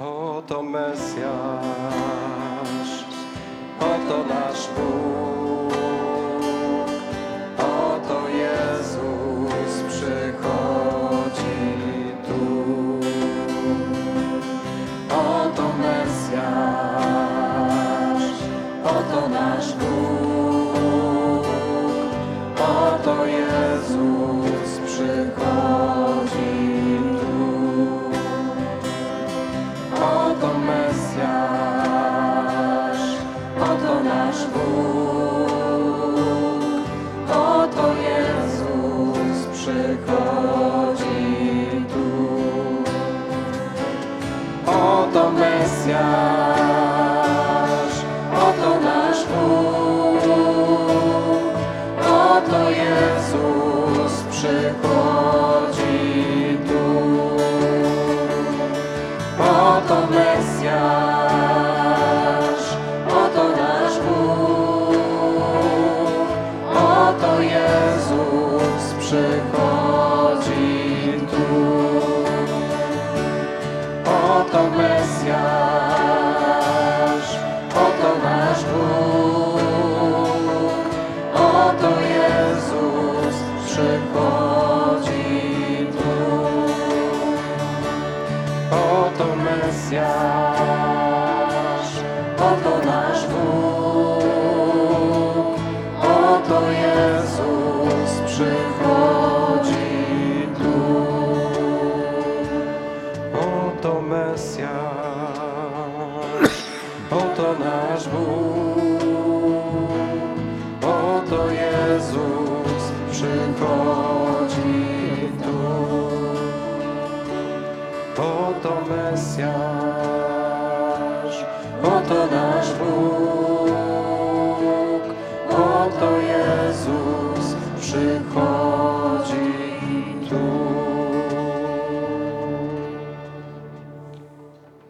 Oto Mesjasz, oto nasz Bóg, oto Jezus przychodzi tu. Oto Mesjasz, oto nasz Bóg, oto nasz Bóg, oto Jezus przychodzi tu. Oto Mesjasz, oto nasz Bóg, oto Jezus przychodzi tu. Oto Mesjasz, Mesjasz, oto nasz Bóg, oto Jezus przychodzi tu. Oto Mesjasz, oto nasz Bóg, oto Jezus przychodzi oto Mesjasz, oto nasz Bóg, oto Jezus przychodzi.